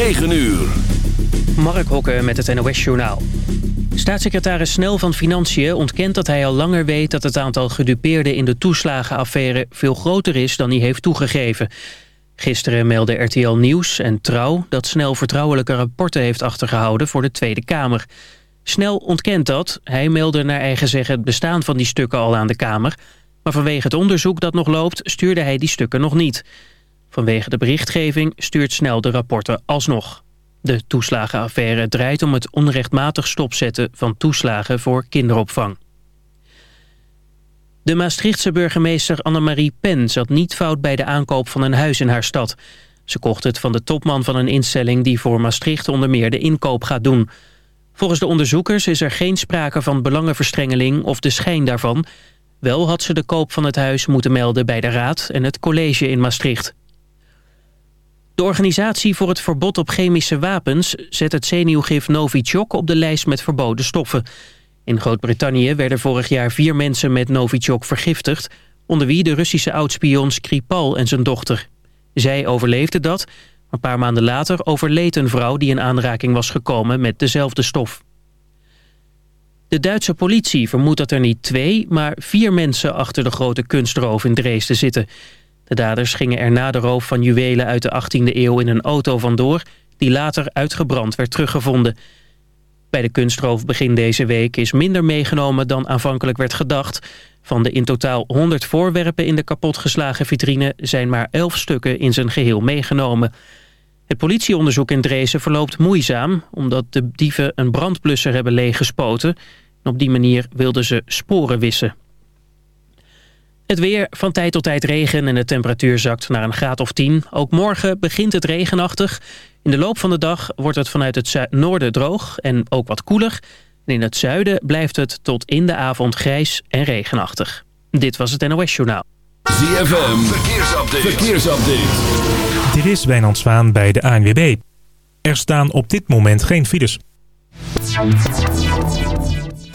9 uur. Mark Hokke met het NOS-journaal. Staatssecretaris Snel van Financiën ontkent dat hij al langer weet... dat het aantal gedupeerden in de toeslagenaffaire veel groter is dan hij heeft toegegeven. Gisteren meldde RTL Nieuws en Trouw dat Snel vertrouwelijke rapporten heeft achtergehouden voor de Tweede Kamer. Snel ontkent dat. Hij meldde naar eigen zeggen het bestaan van die stukken al aan de Kamer. Maar vanwege het onderzoek dat nog loopt stuurde hij die stukken nog niet. Vanwege de berichtgeving stuurt Snel de rapporten alsnog. De toeslagenaffaire draait om het onrechtmatig stopzetten van toeslagen voor kinderopvang. De Maastrichtse burgemeester Annemarie Pen zat niet fout bij de aankoop van een huis in haar stad. Ze kocht het van de topman van een instelling die voor Maastricht onder meer de inkoop gaat doen. Volgens de onderzoekers is er geen sprake van belangenverstrengeling of de schijn daarvan. Wel had ze de koop van het huis moeten melden bij de raad en het college in Maastricht. De organisatie voor het verbod op chemische wapens zet het zenuwgif Novichok op de lijst met verboden stoffen. In Groot-Brittannië werden vorig jaar vier mensen met Novichok vergiftigd, onder wie de Russische oudspion Skripal en zijn dochter. Zij overleefde dat, maar een paar maanden later overleed een vrouw die in aanraking was gekomen met dezelfde stof. De Duitse politie vermoedt dat er niet twee, maar vier mensen achter de grote kunstroof in Dresden zitten. De daders gingen er na de roof van juwelen uit de 18e eeuw in een auto vandoor... die later uitgebrand werd teruggevonden. Bij de kunstroof begin deze week is minder meegenomen dan aanvankelijk werd gedacht. Van de in totaal 100 voorwerpen in de kapotgeslagen vitrine... zijn maar 11 stukken in zijn geheel meegenomen. Het politieonderzoek in Dresden verloopt moeizaam... omdat de dieven een brandblusser hebben leeggespoten. op die manier wilden ze sporen wissen. Het weer, van tijd tot tijd regen en de temperatuur zakt naar een graad of 10. Ook morgen begint het regenachtig. In de loop van de dag wordt het vanuit het noorden droog en ook wat koeler. En in het zuiden blijft het tot in de avond grijs en regenachtig. Dit was het NOS Journaal. ZFM, verkeersupdate. verkeersupdate. Dit is Wijnand Zwaan bij de ANWB. Er staan op dit moment geen files.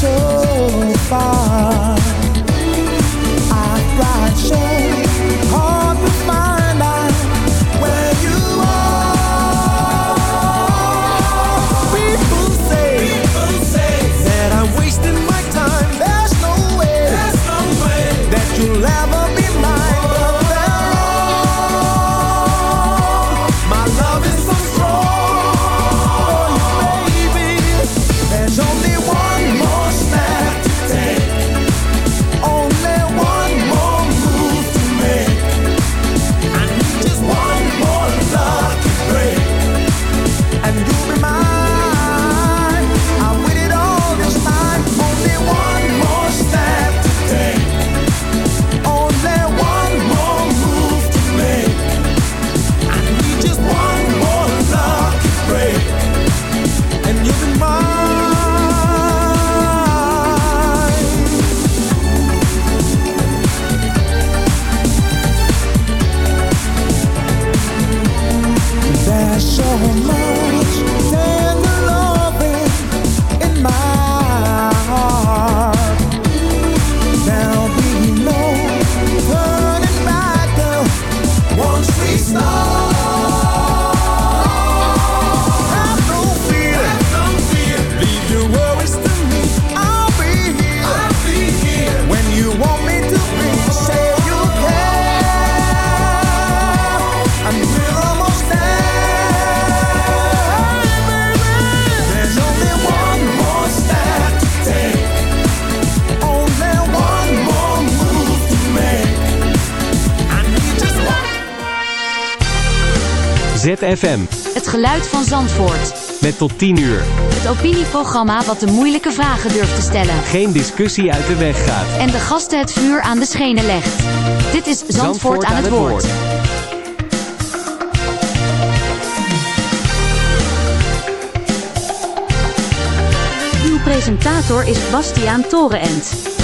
show ZFM. Het geluid van Zandvoort. Met tot 10 uur. Het opinieprogramma wat de moeilijke vragen durft te stellen. Geen discussie uit de weg gaat. En de gasten het vuur aan de schenen legt. Dit is Zandvoort, aan, het woord. Uw presentator is Bastiaan Torenent.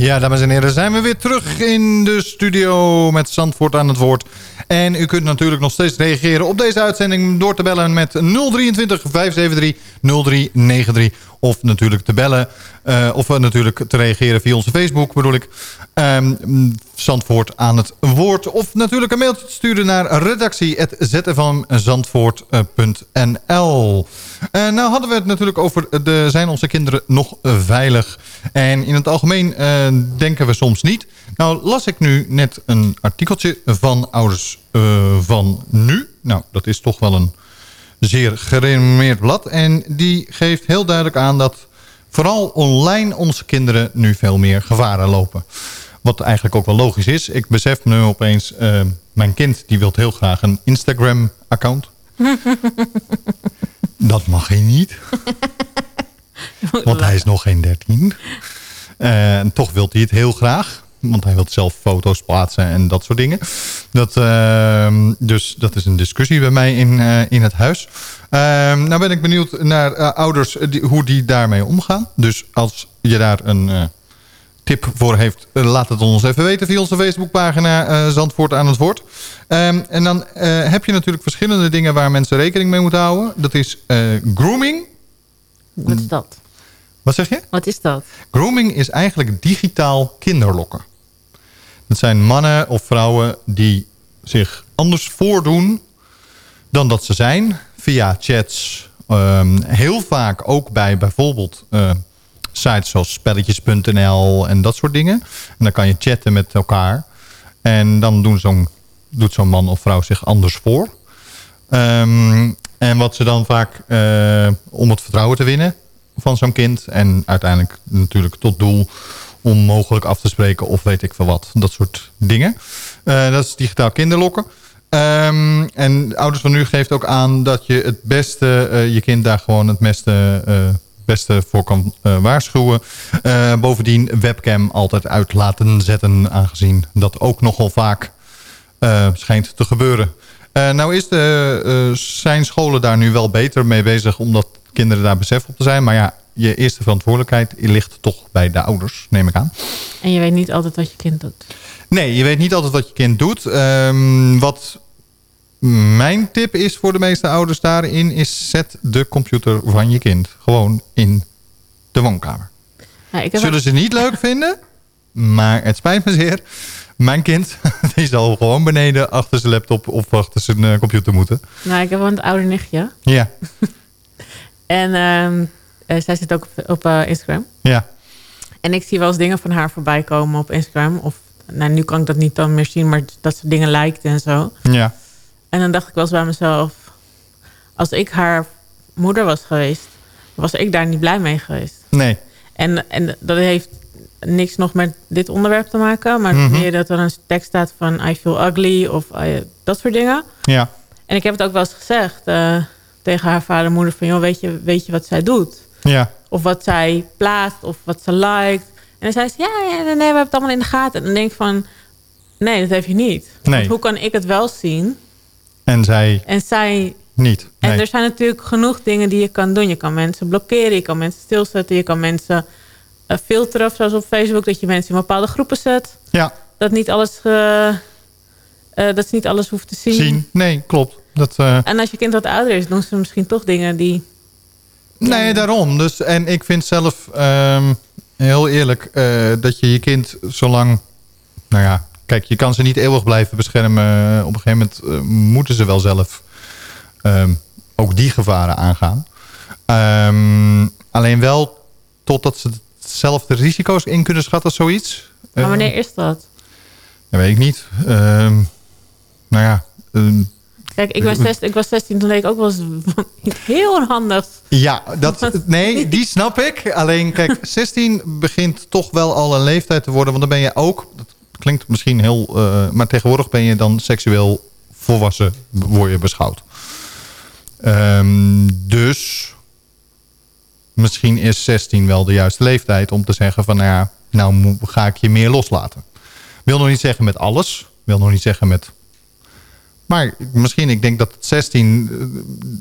Ja, dames en heren, zijn we weer terug in de studio met Zandvoort aan het woord. En u kunt natuurlijk nog steeds reageren op deze uitzending door te bellen met 023 573 0393. Of natuurlijk te bellen, uh, of uh, natuurlijk te reageren via onze Facebook bedoel ik. Um, Zandvoort aan het woord. Of natuurlijk een mailtje sturen naar redactie.zfmzandvoort.nl uh, Nou hadden we het natuurlijk over, de, zijn onze kinderen nog veilig? En in het algemeen denken we soms niet. Nou las ik nu net een artikeltje van ouders van nu. Nou, dat is toch wel een zeer gerenommeerd blad. En die geeft heel duidelijk aan dat vooral online onze kinderen nu veel meer gevaren lopen. Wat eigenlijk ook wel logisch is. Ik besef nu opeens, uh, mijn kind die wil heel graag een Instagram account. dat mag hij niet. Want hij is nog geen 13. Uh, en toch wil hij het heel graag. Want hij wil zelf foto's plaatsen en dat soort dingen. Dat, uh, dus dat is een discussie bij mij in, uh, in het huis. Uh, nou ben ik benieuwd naar ouders die, hoe die daarmee omgaan. Dus als je daar een tip voor heeft, laat het ons even weten via onze Facebookpagina Zandvoort aan het woord. Um, en dan heb je natuurlijk verschillende dingen waar mensen rekening mee moeten houden. Dat is grooming. Wat is dat? Wat zeg je? Wat is dat? Grooming is eigenlijk digitaal kinderlokken. Dat zijn mannen of vrouwen die zich anders voordoen dan dat ze zijn. Via chats. Um, heel vaak ook bij bijvoorbeeld uh, sites zoals spelletjes.nl en dat soort dingen. En dan kan je chatten met elkaar. En dan doen doet zo'n man of vrouw zich anders voor. Um, en wat ze dan vaak, uh, om het vertrouwen te winnen van zo'n kind... en uiteindelijk natuurlijk tot doel om mogelijk af te spreken of weet ik veel wat. Dat soort dingen. Uh, dat is digitaal kinderlokken. Um, en ouders van nu geeft ook aan dat je het beste, uh, je kind daar gewoon het beste, beste voor kan waarschuwen. bovendien webcam altijd uit laten zetten, aangezien dat ook nogal vaak schijnt te gebeuren. nou is de, zijn scholen daar nu wel beter mee bezig, omdat kinderen daar besef op te zijn. Maar ja, je eerste verantwoordelijkheid ligt toch bij de ouders, neem ik aan. En je weet niet altijd wat je kind doet. Nee, je weet niet altijd wat je kind doet. Um, wat mijn tip is voor de meeste ouders daarin... is zet de computer van je kind gewoon in de woonkamer. Nou, ik Zullen ze niet leuk vinden, maar het spijt me zeer... Mijn kind die zal gewoon beneden achter zijn laptop of achter zijn uh, computer moeten. Nou, ik heb wel een oude nichtje. Ja. en... Um uh, zij zit ook op, op uh, Instagram. Ja. En ik zie wel eens dingen van haar voorbij komen op Instagram. Of, nou, nu kan ik dat niet dan meer zien, maar dat ze dingen lijkt en zo. Ja. En dan dacht ik wel eens bij mezelf... als ik haar moeder was geweest... was ik daar niet blij mee geweest. Nee. En, en dat heeft niks nog met dit onderwerp te maken... maar mm -hmm. meer dat er een tekst staat van... I feel ugly of uh, dat soort dingen. Ja. En ik heb het ook wel eens gezegd... Uh, tegen haar vader en moeder van... joh, weet je, weet je wat zij doet? Ja. Of wat zij plaatst of wat ze liked. En dan zei ze, ja, ja nee, we hebben het allemaal in de gaten. En dan denk ik van, nee, dat heb je niet. Nee. Want hoe kan ik het wel zien? En zij, en zij niet. Nee. En er zijn natuurlijk genoeg dingen die je kan doen. Je kan mensen blokkeren, je kan mensen stilzetten... je kan mensen uh, filteren, zoals op Facebook... dat je mensen in bepaalde groepen zet. Ja. Dat, niet alles, uh, uh, dat ze niet alles hoeft te zien. Zien, nee, klopt. Dat, uh... En als je kind wat ouder is, doen ze misschien toch dingen die... Nee, daarom. Dus, en ik vind zelf um, heel eerlijk dat je je kind zolang... Nou ja, kijk, je kan ze niet eeuwig blijven beschermen. Op een gegeven moment uh, moeten ze wel zelf um, ook die gevaren aangaan. Um, alleen wel totdat ze zelf de risico's in kunnen schatten, zoiets. Maar wanneer is dat? Dat weet ik niet. nou ja... Kijk, ik, ben 16, ik was 16, toen leek ik ook wel eens heel onhandig. Ja, dat, nee, die snap ik. Alleen, kijk, 16 begint toch wel al een leeftijd te worden. Want dan ben je ook, klinkt misschien heel... eh, maar tegenwoordig ben je dan seksueel volwassen, word je beschouwd. Ehm, dus misschien is 16 wel de juiste leeftijd om te zeggen van... Nou, ja, nou ga ik je meer loslaten. Wil nog niet zeggen met alles. Wil nog niet zeggen met... Maar misschien, ik denk dat 16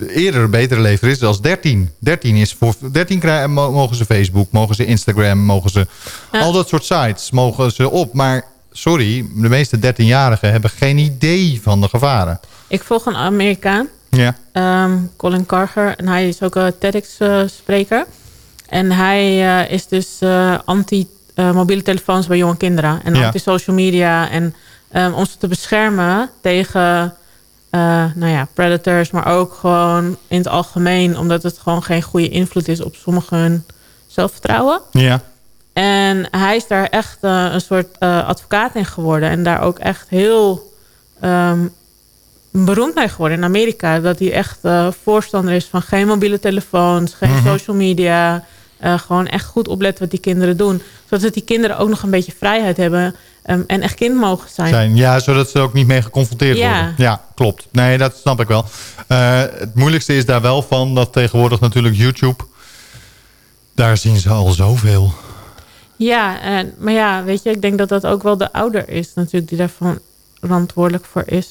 eh, eerder een betere leeftijd is als 13. 13 is voor 13 krijgen, mo- mogen ze Facebook, mogen ze Instagram, mogen ze al dat soort sites mogen ze op. Maar sorry, de meeste 13-jarigen hebben geen idee van de gevaren. Ik volg een Amerikaan, Ja. ehm, Colin Carger. En hij is ook een TEDx-spreker. en hij eh, is dus eh, anti-mobiele telefoons bij jonge kinderen. En Ja. anti-social media. En ehm, om ze te beschermen tegen eh, nou ja, predators. Maar ook gewoon in het algemeen. Omdat het gewoon geen goede invloed is op sommigen hun zelfvertrouwen. Ja. En hij is daar echt eh, een soort eh, advocaat in geworden. En daar ook echt heel ehm, beroemd mee geworden in Amerika. Dat hij echt eh, voorstander is van geen mobiele telefoons, geen Mhm. social media. gewoon echt goed opletten wat die kinderen doen. Zodat die kinderen ook nog een beetje vrijheid hebben. ehm, en echt kind mogen zijn. Zijn. Ja, zodat ze er ook niet mee geconfronteerd Ja. worden. Ja, klopt. Nee, dat snap ik wel. Het moeilijkste is daar wel van dat tegenwoordig natuurlijk YouTube... Daar zien ze al zoveel. Ja, en, maar ja, weet je, ik denk dat dat ook wel de ouder is natuurlijk die daarvan verantwoordelijk voor is.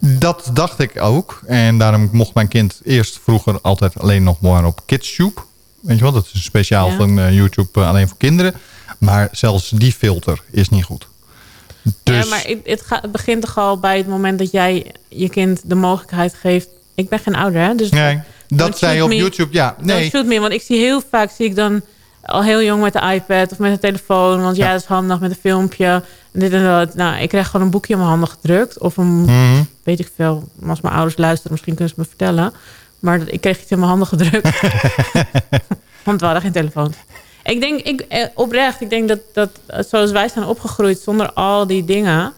Dat dacht ik ook. En daarom mocht mijn kind eerst vroeger altijd alleen nog maar op KidsTube. Weet je wel, dat is speciaal Ja. van eh, YouTube eh, alleen voor kinderen. Maar zelfs die filter is niet goed. Dus Ja, maar het, het, gaat, het begint toch al bij het moment dat jij je kind de mogelijkheid geeft. Ik ben geen ouder, hè? Dus nee, dat don't zei je shoot op me. YouTube. Ja, nee. shoot me, want ik zie heel vaak zie ik dan al heel jong met de iPad of met de telefoon. Want ja, dat is handig met een filmpje. En dit en dat. Nou, ik krijg gewoon een boekje in mijn handen gedrukt. Of een, Mhm. weet ik veel. Als mijn ouders luisteren, misschien kunnen ze me vertellen. Maar ik kreeg iets in mijn handen gedrukt. want we hadden geen telefoon. Ik denk, ik, eh, oprecht, ik denk dat, dat eh, zoals wij zijn opgegroeid zonder al die dingen.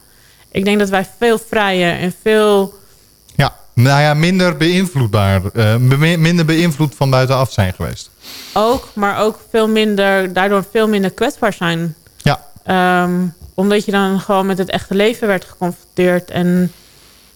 Ik denk dat wij veel vrijer en veel... Nou ja, minder beïnvloedbaar. eh, be- minder beïnvloed van buitenaf zijn geweest. Ook, maar ook veel minder, daardoor veel minder kwetsbaar zijn. Ja. Ehm, omdat je dan gewoon met het echte leven werd geconfronteerd. En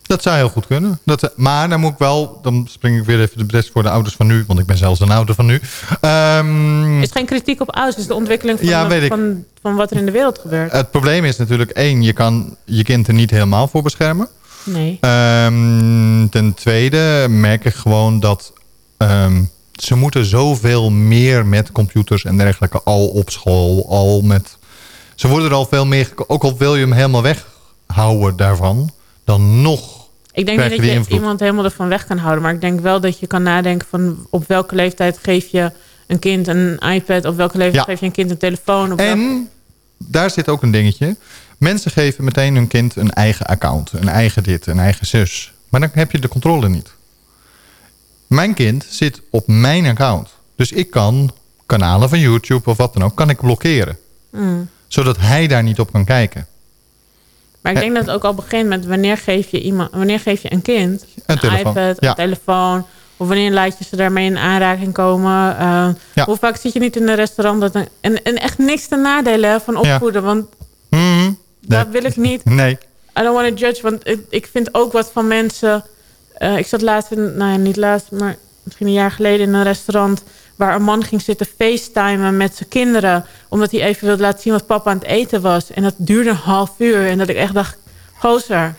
Dat zou heel goed kunnen. Dat, maar dan moet ik wel, dan spring ik weer even de bres voor de ouders van nu. Want ik ben zelfs een ouder van nu. Ehm, is geen kritiek op ouders, het is de ontwikkeling van, Ja, de- van, van wat er in de wereld gebeurt. het probleem is natuurlijk één, je kan je kind er niet helemaal voor beschermen. Nee. Ehm, ten tweede merk ik gewoon dat ehm, ze moeten zoveel meer met computers en dergelijke al op school. Al met, ze worden er al veel meer, ook al wil je hem helemaal weghouden daarvan, dan nog Ik denk niet dat je invloed. iemand helemaal ervan weg kan houden. Maar ik denk wel dat je kan nadenken van op welke leeftijd geef je een kind een iPad. Op welke leeftijd Ja. geef je een kind een telefoon. Op welke- En daar zit ook een dingetje. Mensen geven meteen hun kind een eigen account. Een eigen dit, een eigen zus. Maar dan heb je de controle niet. Mijn kind zit op mijn account. Dus ik kan kanalen van YouTube of wat dan ook... kan ik blokkeren. Mm. Zodat hij daar niet op kan kijken. Maar ik denk dat het ook al begint met wanneer geef je, iemand, wanneer geef je een kind een, telefoon, iPad, ja. een telefoon. Of wanneer laat je ze daarmee in aanraking komen. Uh, Ja. Hoe vaak zit je niet in een restaurant. Dat een, en, en echt niks te nadelen van Ja. opvoeden. Want Dat wil ik niet. Nee. I don't want to judge. Want ik, ik vind ook wat van mensen... eh, ik zat laatst, in, nou ja, niet laatst, maar misschien een jaar geleden in een restaurant... waar een man ging zitten facetimen met zijn kinderen... omdat hij even wilde laten zien wat papa aan het eten was. En dat duurde een half uur. En dat ik echt dacht, gozer,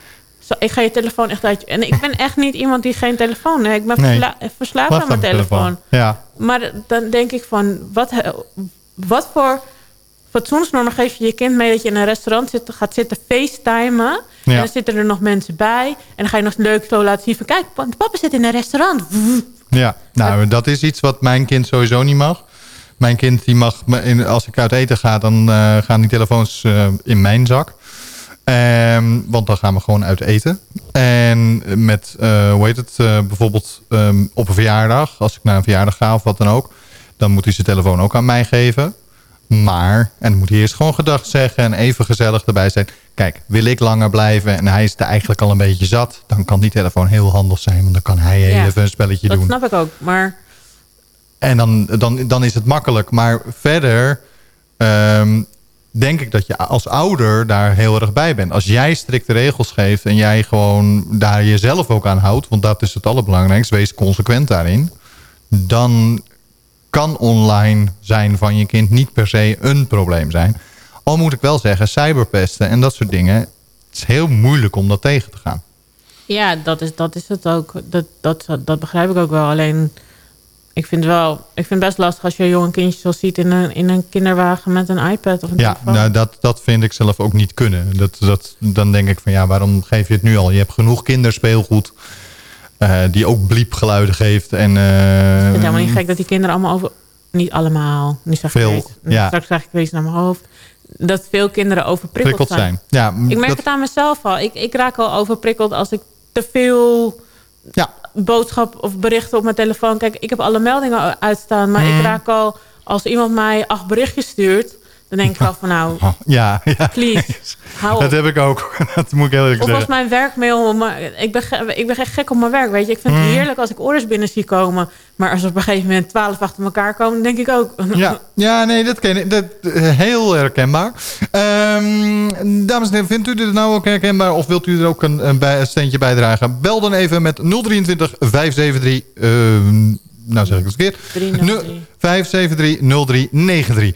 ik ga je telefoon echt uit... En ik ben echt niet iemand die geen telefoon heeft. Ik ben Nee. versla- verslaafd aan mijn aan telefoon. Ja. Maar dan denk ik van, wat, wat voor fatsoensnormen geef je je kind mee... dat je in een restaurant zit, gaat zitten facetimen... Ja. en dan zitten er nog mensen bij... en dan ga je nog leuk zo laten zien van... kijk, pa- papa zit in een restaurant. Ja, nou, dat is iets wat mijn kind sowieso niet mag. Mijn kind, die mag, me- in- als ik uit eten ga, dan eh, gaan die telefoons eh, in mijn zak. Ehm, want dan gaan we gewoon uit eten. En met, eh, hoe heet het, bijvoorbeeld ehm, op een verjaardag, als ik naar een verjaardag ga of wat dan ook, dan moet hij zijn telefoon ook aan mij geven. Maar, en dan moet hij eerst gewoon gedag zeggen en even gezellig erbij zijn. Kijk, wil ik langer blijven en hij is er eigenlijk al een beetje zat... dan kan die telefoon heel handig zijn, want dan kan hij Ja, even een spelletje dat doen. snap ik ook, maar... En dan, dan, dan is het makkelijk. Maar verder, ehm, denk ik dat je als ouder daar heel erg bij bent. Als jij strikte regels geeft en jij gewoon daar jezelf ook aan houdt... want dat is het allerbelangrijkste, wees consequent daarin... dan kan online zijn van je kind niet per se een probleem zijn. Al moet ik wel zeggen, cyberpesten en dat soort dingen... het is heel moeilijk om dat tegen te gaan. Ja, dat is, dat is het ook. Dat, dat, dat begrijp ik ook wel. Alleen, ik vind, wel, ik vind het best lastig als je een jonge kindje zo ziet... in een, in een kinderwagen met een iPad of een Ja, telefoon. nou, dat, dat vind ik zelf ook niet kunnen. Dat, dat, dan denk ik van ja, waarom geef je het nu al? Je hebt genoeg kinderspeelgoed eh, die ook bliepgeluiden geeft. En, Ik vind het helemaal niet gek dat die kinderen allemaal over... Niet allemaal. Nu ik Veel, weer iets. ja. Straks krijg ik weer iets naar mijn hoofd. Dat veel kinderen overprikkeld prikkeld zijn. zijn. Ja, Ik merk dat- het aan mezelf al. Ik, ik raak al overprikkeld als ik te veel ja. boodschap of berichten op mijn telefoon... Kijk, ik heb alle meldingen uitstaan. Maar ik raak al... Als iemand mij acht berichtjes stuurt... Dan denk ik al van nou... Ja, ja. Please, hou op. dat heb ik ook. dat moet ik heel eerlijk Of als zeggen. mijn werkmail... maar Ik ben, ik ben echt gek op mijn werk, weet je. Ik vind het Mhm. heerlijk als ik orders binnen zie komen. Maar als er op een gegeven moment twaalf achter elkaar komen... denk ik ook... Ja, ja, nee, dat ken ik. Dat, eh, heel herkenbaar. Ehm, dames en heren, vindt u dit nou ook herkenbaar? Of wilt u er ook een, een, bij, een steentje bijdragen? Bel dan even met 023 573... ehm, nou zeg ik het verkeerd. 303. 573 0393.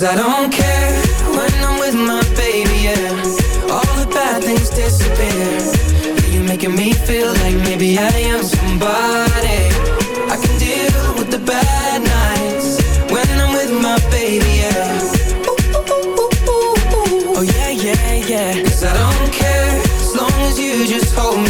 Cause I don't care when I'm with my baby, yeah. All the bad things disappear. You're making me feel like maybe I am somebody. I can deal with the bad nights when I'm with my baby, yeah. Oh yeah, yeah, yeah. Cause I don't care as long as you just hold me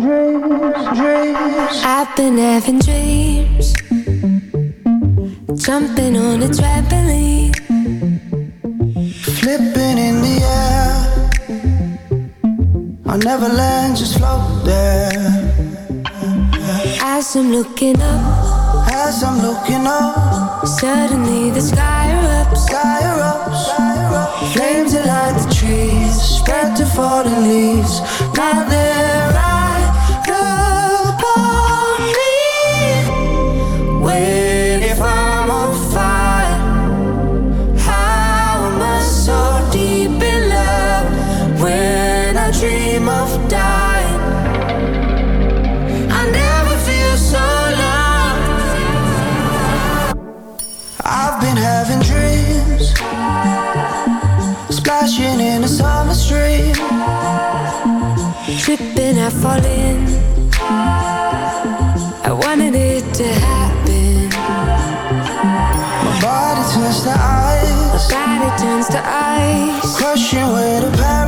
dreams, dreams. I've been having dreams, jumping on a trampoline, flipping in the air. I never land, just float there. As I'm looking up, as I'm looking up, suddenly the sky erupts, sky erupts, sky flames alight the trees, spread to fallen leaves. Now they're tripping, I fall in. I wanted it to happen. My body turns to ice. My body turns to ice. Crushing with a parachute.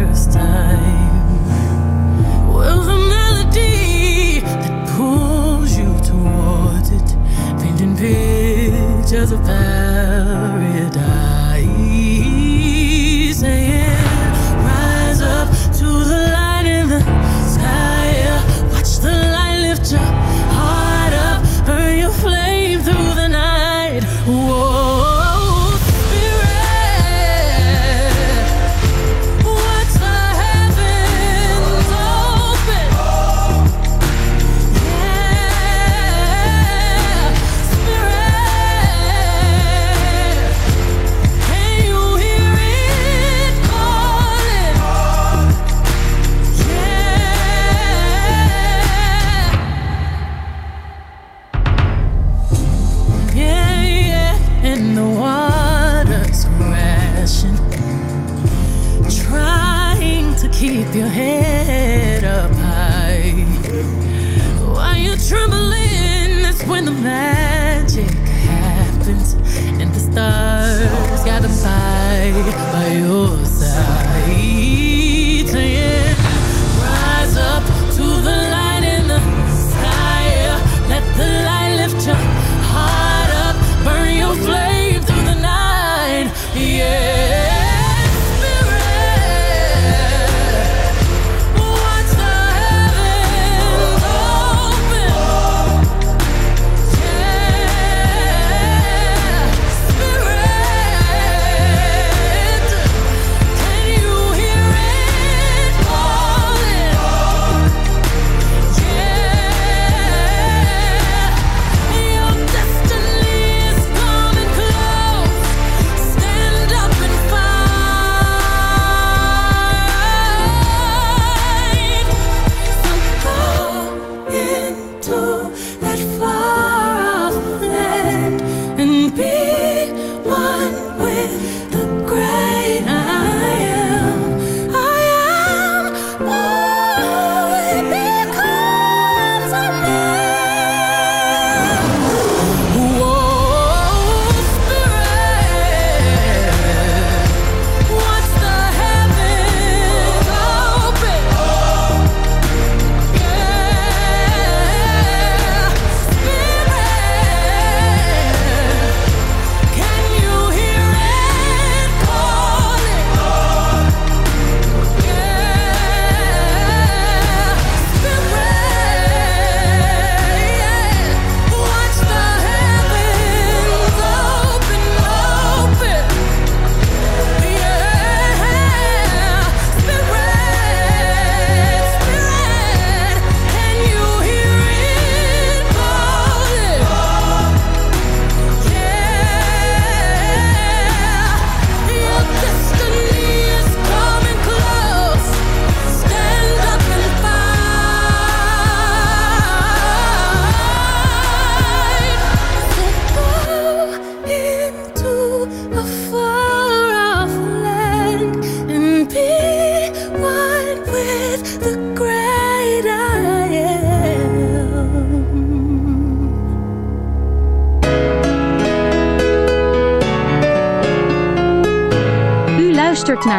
first time.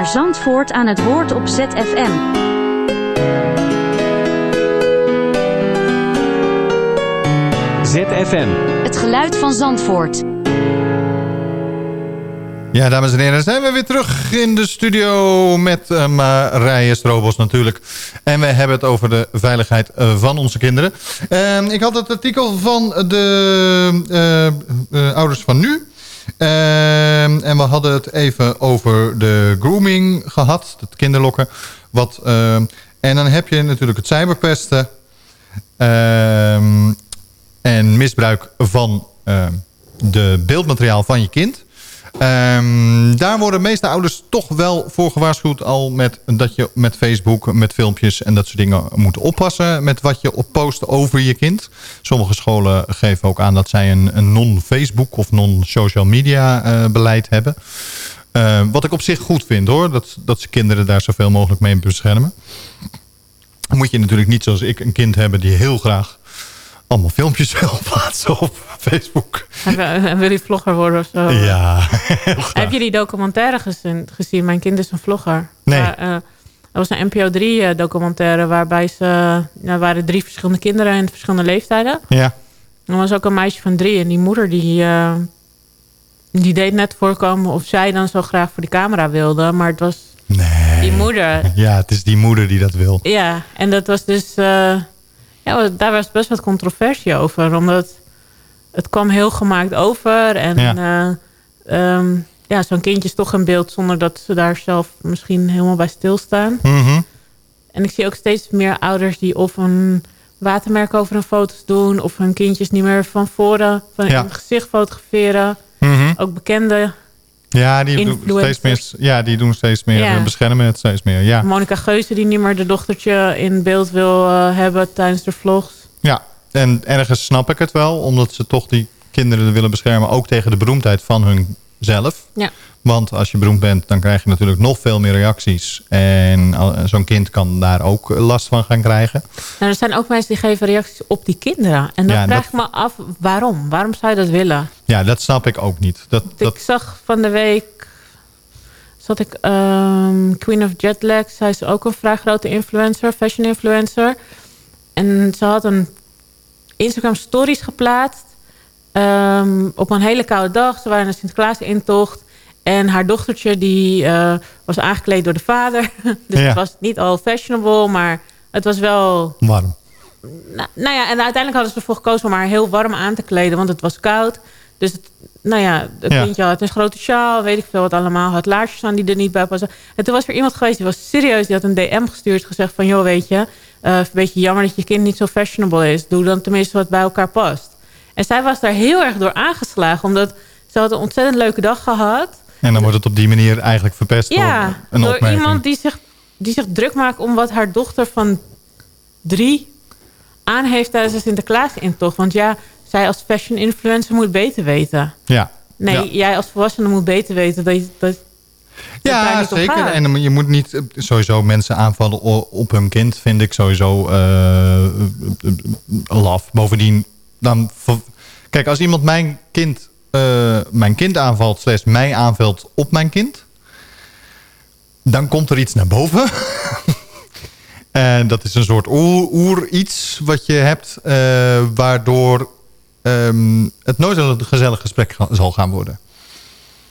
Naar Zandvoort aan het woord op ZFM. ZFM. Het geluid van Zandvoort. Ja, dames en heren, zijn we weer terug in de studio met uh, Marije Strobos natuurlijk. En we hebben het over de veiligheid uh, van onze kinderen. Uh, ik had het artikel van de uh, ouders van nu. Ehm, en we hadden het even over de grooming gehad, het kinderlokken. Wat, ehm, en dan heb je natuurlijk het cyberpesten ehm, en misbruik van de beeldmateriaal van je kind. Um, daar worden de meeste ouders toch wel voor gewaarschuwd al met dat je met Facebook, met filmpjes en dat soort dingen moet oppassen met wat je post over je kind. Sommige scholen geven ook aan dat zij een, een non-Facebook of non-social media uh, beleid hebben. Uh, wat ik op zich goed vind hoor, dat, dat ze kinderen daar zoveel mogelijk mee beschermen. Moet je natuurlijk niet zoals ik een kind hebben die heel graag allemaal filmpjes wil plaatsen op Facebook. En wil je vlogger worden of zo? Ja, Heb je die documentaire gezien? gezien? Mijn kind is een vlogger. Nee. Uh, dat was een NPO 3 uh, documentaire waarbij ze... Er waren drie verschillende kinderen in verschillende leeftijden. Ja. Er was ook een meisje van drie en die moeder die... uh, die deed net voorkomen of zij dan zo graag voor de camera wilde. Maar het was nee. die moeder. Ja, het is die moeder die dat wil. Ja, en dat was dus... Uh, ja, daar was best wat controversie over. Omdat het kwam heel gemaakt over. En ja, uh, um, ja zo'n kindje is toch in beeld zonder dat ze daar zelf misschien helemaal bij stilstaan. Mm -hmm. En ik zie ook steeds meer ouders die of een watermerk over hun foto's doen... of hun kindjes niet meer van voren, van ja. het gezicht fotograferen. Mm -hmm. Ook bekende ja, die doen steeds meer, ja, die doen steeds meer, ja. beschermen het steeds meer, ja. Monica Geuze die niet meer de dochtertje in beeld wil uh, hebben tijdens de vlogs. Ja, en ergens snap ik het wel, omdat ze toch die kinderen willen beschermen, ook tegen de beroemdheid van hunzelf. Ja. Want als je beroemd bent, dan krijg je natuurlijk nog veel meer reacties. En zo'n kind kan daar ook last van gaan krijgen. Nou, er zijn ook mensen die geven reacties op die kinderen. En dan ja, vraag dat... ik me af, waarom? Waarom zou je dat willen? Ja, dat snap ik ook niet. Dat, ik dat... zag van de week... zat ik um, Queen of Jetlag. Zij is ook een vrij grote influencer, fashion influencer. En ze had een Instagram stories geplaatst. Um, op een hele koude dag. Ze waren een Sinterklaas-intocht. En haar dochtertje die uh, was aangekleed door de vader. dus ja. het was niet al fashionable, maar het was wel... Warm. Nou, nou, ja, en uiteindelijk hadden ze ervoor gekozen om haar heel warm aan te kleden. Want het was koud. Dus het, nou ja, het ja. kindje had een grote sjaal. Weet ik veel wat allemaal. Had laarsjes aan die er niet bij passen. En toen was er iemand geweest die was serieus. Die had een DM gestuurd. Gezegd van, joh weet je... Uh, een beetje jammer dat je kind niet zo fashionable is. Doe dan tenminste wat bij elkaar past. En zij was daar heel erg door aangeslagen. Omdat ze had een ontzettend leuke dag gehad. En dan wordt het op die manier eigenlijk verpest ja, door een door opmerking. iemand die zich, die zich druk maakt om wat haar dochter van drie aan heeft tijdens de Sinterklaas-intocht. Want ja, zij als fashion influencer moet beter weten. Ja. Nee, ja. jij als volwassene moet beter weten dat. Dat, ja, zeker. En je moet niet sowieso mensen aanvallen op hun kind, vind ik sowieso uh, laf. Bovendien, dan, kijk, als iemand mijn kind uh, mijn kind aanvalt, slechts mij aanvalt op mijn kind. Dan komt er iets naar boven. en dat is een soort oer iets wat je hebt... Uh, waardoor um, het nooit een gezellig gesprek zal gaan worden.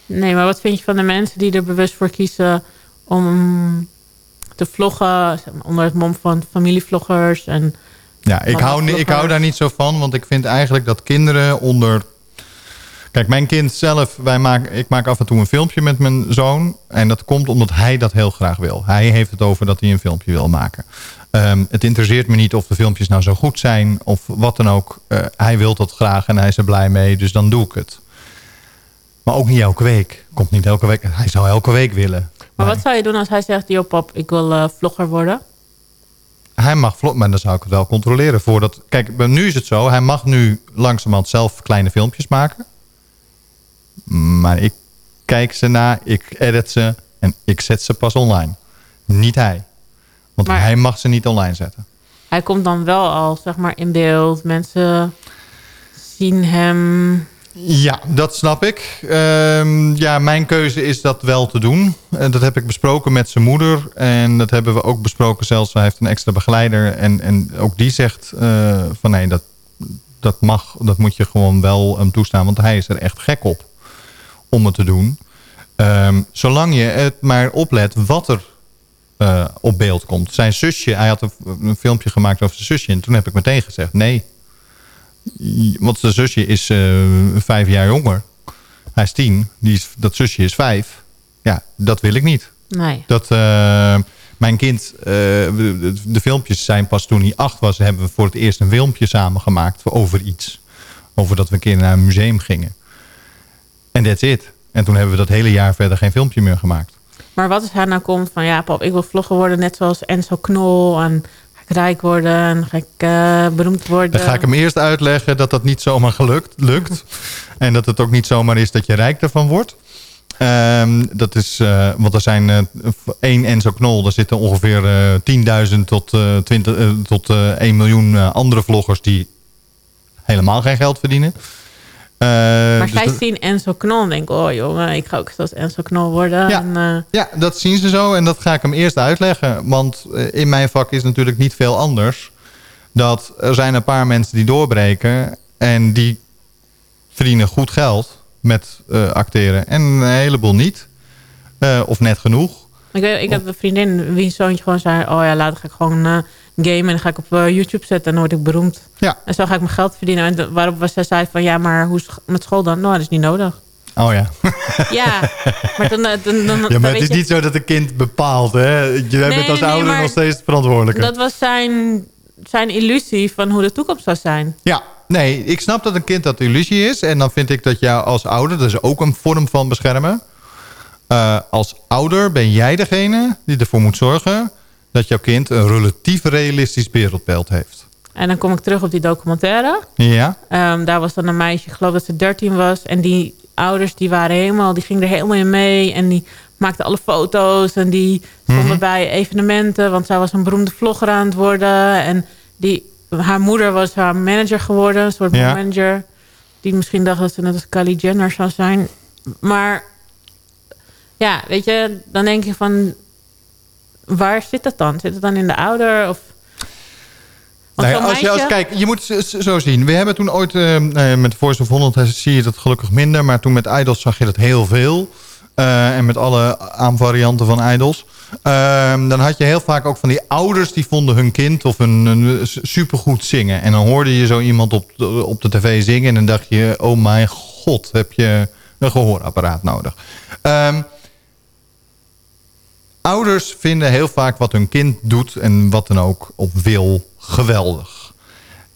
Nee, maar wat vind je van de mensen die er bewust voor kiezen... om te vloggen onder het mom van familievloggers... en ja, ik hou, ik hou daar niet zo van. Want ik vind eigenlijk dat kinderen onder Kijk, mijn kind zelf, wij maken, ik maak af en toe een filmpje met mijn zoon. En dat komt omdat hij dat heel graag wil. Hij heeft het over dat hij een filmpje wil maken. Um, het interesseert me niet of de filmpjes nou zo goed zijn of wat dan ook. Uh, hij wil dat graag en hij is er blij mee, dus dan doe ik het. Maar ook niet elke week. Komt niet elke week. Hij zou elke week willen. Maar, maar wat zou je doen als hij zegt, joh pap, ik wil uh, vlogger worden? Hij mag vloggen, maar dan zou ik het wel controleren. Voordat, kijk, nu is het zo, hij mag nu langzamerhand zelf kleine filmpjes maken. Maar ik kijk ze na, ik edit ze en ik zet ze pas online. Niet hij. Want maar hij mag ze niet online zetten. Hij komt dan wel al zeg maar in beeld. Mensen zien hem Ja, dat snap ik. Ehm, ja, mijn keuze is dat wel te doen. En dat heb ik besproken met zijn moeder. En dat hebben we ook besproken zelfs. Hij heeft een extra begeleider. En, en ook die zegt eh, van nee, dat, dat mag. Dat moet je gewoon wel hem toestaan. Want hij is er echt gek op om het te doen. Ehm, zolang je het maar oplet wat er eh, op beeld komt. Zijn zusje, hij had een, een filmpje gemaakt over zijn zusje. En toen heb ik meteen gezegd nee want zijn zusje is uh, vijf jaar jonger. Hij is tien. Die is, dat zusje is vijf. Ja, dat wil ik niet. Nee. Dat, uh, mijn kind, uh, de, de, filmpjes zijn pas toen hij acht was... hebben we voor het eerst een filmpje samen gemaakt over iets. Over dat we een keer naar een museum gingen. En that's it. En toen hebben we dat hele jaar verder geen filmpje meer gemaakt. Maar wat is hij nou komt van... ja, pap, ik wil vlogger worden net zoals Enzo Knol... en rijk worden en ga ik uh, beroemd worden. Dan ga ik hem eerst uitleggen dat dat niet zomaar gelukt, lukt. en dat het ook niet zomaar is dat je rijk ervan wordt. Um, dat is, uh, want er zijn uh, één Enzo Knol. Er zitten ongeveer 10.000 tot, 20, tot 1 miljoen andere vloggers die helemaal geen geld verdienen. Uh, maar dus zij zien Enzo Knol en denken, oh jongen, ik ga ook zoals Enzo Knol worden. Ja, en, uh... ja, dat zien ze zo en dat ga ik hem eerst uitleggen. Want in mijn vak is natuurlijk niet veel anders. Dat er zijn een paar mensen die doorbreken en die verdienen goed geld met uh, acteren. En een heleboel niet. of net genoeg. Ik, weet, ik heb een vriendin wiens zoontje gewoon zei... oh ja, later ga ik gewoon uh, gamen en dan ga ik op uh, YouTube zetten... en dan word ik beroemd. Ja. En zo ga ik mijn geld verdienen. En waarop was zij zei van... ja, maar hoe met school dan? Nou, dat is niet nodig. Oh ja. ja, maar dan... dan, dan, dan ja, maar het is je... niet zo dat een kind bepaalt, hè? Je nee, bent als nee, ouder nog steeds verantwoordelijk. Dat was zijn, zijn illusie van hoe de toekomst zou zijn. Ja, nee, ik snap dat een kind dat illusie is. En dan vind ik dat jou als ouder... dat is ook een vorm van beschermen... Uh, als ouder ben jij degene die ervoor moet zorgen... dat jouw kind een relatief realistisch wereldbeeld heeft. En dan kom ik terug op die documentaire. Ja. Um, daar was dan een meisje, ik geloof dat ze 13 was. En die ouders die waren helemaal, die gingen er helemaal in mee. En die maakten alle foto's. En die stonden mm -hmm. bij evenementen. Want zij was een beroemde vlogger aan het worden. En die, haar moeder was haar manager geworden. Een soort ja. manager. Die misschien dacht dat ze net als Kylie Jenner zou zijn. Maar ja, weet je, dan denk je van... waar zit het dan? Zit het dan in de ouder? Of... Nee, als je, als, kijk, je moet zo zien. We hebben toen ooit uh, met Voice of Holland zie je dat gelukkig minder. Maar toen met Idols zag je dat heel veel. Uh, en met alle aanvarianten van Idols. Uh, dan had je heel vaak ook van die ouders die vonden hun kind of hun, hun supergoed zingen. En dan hoorde je zo iemand op de, op de tv zingen. En dan dacht je, oh mijn god, heb je een gehoorapparaat nodig. Um, ouders vinden heel vaak wat hun kind doet en wat dan ook op wil geweldig.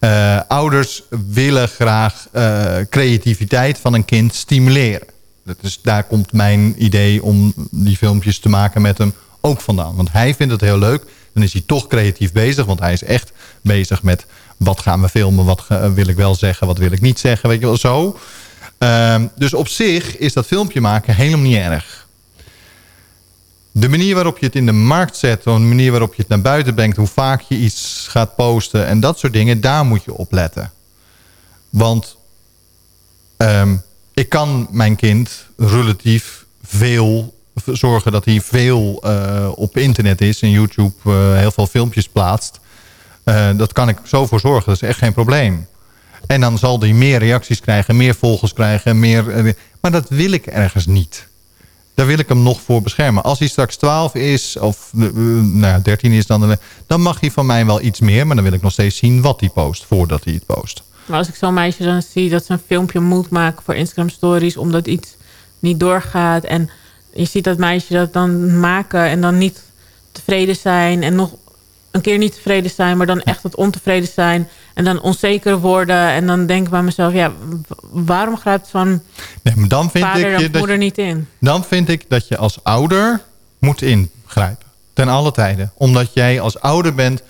Uh, ouders willen graag uh, creativiteit van een kind stimuleren. Dat is, daar komt mijn idee om die filmpjes te maken met hem ook vandaan. Want hij vindt het heel leuk. Dan is hij toch creatief bezig. Want hij is echt bezig met wat gaan we filmen. Wat wil ik wel zeggen. Wat wil ik niet zeggen. Weet je wel zo. Uh, dus op zich is dat filmpje maken helemaal niet erg. De manier waarop je het in de markt zet, de manier waarop je het naar buiten brengt, hoe vaak je iets gaat posten en dat soort dingen, daar moet je op letten. Want um, ik kan mijn kind relatief veel zorgen dat hij veel uh, op internet is en YouTube uh, heel veel filmpjes plaatst. Uh, dat kan ik zo voor zorgen, dat is echt geen probleem. En dan zal hij meer reacties krijgen, meer volgers krijgen, meer... maar dat wil ik ergens niet. Daar wil ik hem nog voor beschermen. Als hij straks 12 is, of nou, 13 is, dan, dan mag hij van mij wel iets meer. Maar dan wil ik nog steeds zien wat hij post, voordat hij het post. Maar als ik zo'n meisje dan zie dat ze een filmpje moet maken voor Instagram stories... omdat iets niet doorgaat. En je ziet dat meisje dat dan maken en dan niet tevreden zijn... en nog een keer niet tevreden zijn, maar dan echt het ontevreden zijn... en dan onzeker worden. En dan denk ik bij mezelf, ja, waarom grijpt zo'n nee, maar dan vind vader ik en moeder niet in? Dan vind ik dat je als ouder moet ingrijpen. Ten alle tijden. Omdat jij als ouder bent...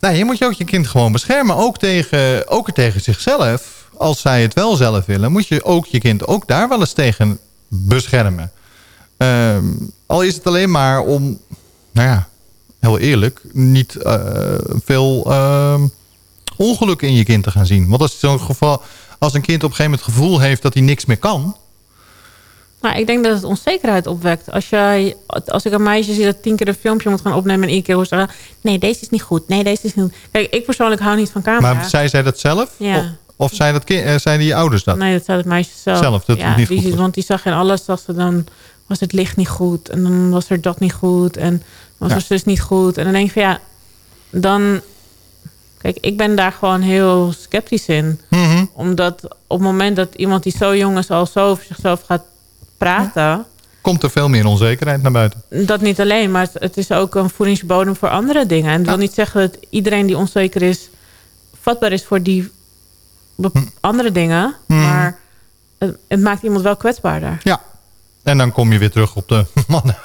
Nou, je moet je ook je kind gewoon beschermen. Ook tegen, ook tegen zichzelf. Als zij het wel zelf willen, moet je ook je kind ook daar wel eens tegen beschermen. Um, al is het alleen maar om... Nou ja, heel eerlijk, niet uh, veel uh, ongelukken in je kind te gaan zien. Want als zo'n geval, als een kind op een gegeven moment het gevoel heeft dat hij niks meer kan... Nou, ik denk dat het onzekerheid opwekt. Als, jij, als ik een meisje zie dat tien keer een filmpje moet gaan opnemen... en één keer hoe ze nee, deze is niet goed. Nee, deze is niet goed. Kijk, ik persoonlijk hou niet van camera. Maar zei zij dat zelf? Ja. Of, of zei dat kind, eh, zeiden je ouders dat? Nee, dat zei het meisje zelf. Zelf, dat ja, niet die, goed. Want die zag in alles, zag ze dan was het licht niet goed. En dan was er dat niet goed. En was Ja. er zus niet goed. En dan denk ik van ja, dan... Kijk, ik ben daar gewoon heel sceptisch in. Mhm. Omdat op het moment dat iemand die zo jong is... al zo over zichzelf gaat praten... Komt er veel meer onzekerheid naar buiten. Dat niet alleen, maar het- is ook een voedingsbodem voor andere dingen. En het wil niet zeggen dat iedereen die onzeker is... vatbaar is voor die bep- andere dingen. Mhm. Maar het, het maakt iemand wel kwetsbaarder. Ja. En dan kom je weer terug op de mannen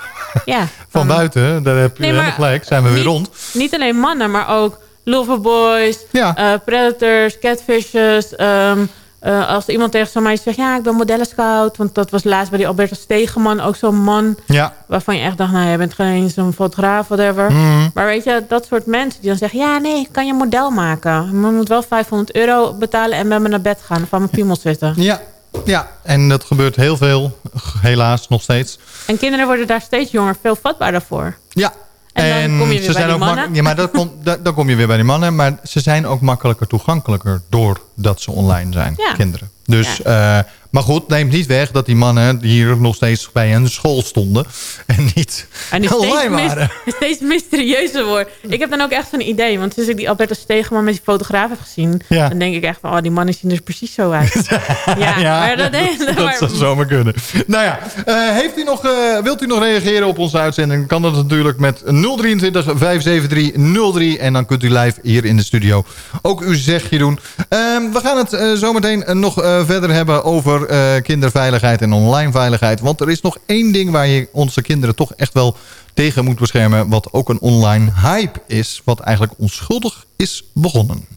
Ja, van buiten. Daar heb je Nee, helemaal gelijk. Zijn we weer rond. Niet alleen mannen, maar ook loverboys, eh, predators, catfishes. ehm, eh, als iemand tegen zo'n meisje zegt... ja, ik ben modellenscout. Want dat was laatst bij die Alberta Stegeman ook zo'n man... Ja. waarvan je echt dacht, nou, je bent geen zo'n fotograaf, whatever. Mhm. Maar weet je, dat soort mensen die dan zeggen... ja, nee, ik kan je model maken. Maar moet wel 500 euro betalen en met me naar bed gaan... of aan mijn piemel zitten. Ja. Ja, en dat gebeurt heel veel. Helaas, nog steeds. En kinderen worden daar steeds jonger veel vatbaarder voor. Ja. En dan kom je weer bij die ook mak- mannen. Ja, maar dat komt, da- dan kom je weer bij die mannen. Maar ze zijn ook makkelijker toegankelijker doordat ze online zijn, Ja. kinderen. Dus, eh, maar goed, neemt niet weg dat die mannen hier nog steeds bij een school stonden. En niet En nu steeds, waren. steeds mysterieuzer wordt. Ik heb dan ook echt een idee. Want sinds ik die Albertus Stegeman met die fotograaf heb gezien... Ja. dan denk ik echt van... oh, die mannen zien er precies zo uit. ja, maar dat, dat, maar- zou zomaar kunnen. Nou ja, eh, heeft u nog, eh, wilt u nog reageren op onze uitzending? Kan dat natuurlijk met 023 573 03. En dan kunt u live hier in de studio ook uw zegje doen. Ehm, we gaan het eh, zometeen nog verder hebben over eh, kinderveiligheid en online veiligheid. Want er is nog één ding waar je onze kinderen toch echt wel tegen moet beschermen. Wat ook een online hype is. Wat eigenlijk onschuldig is begonnen.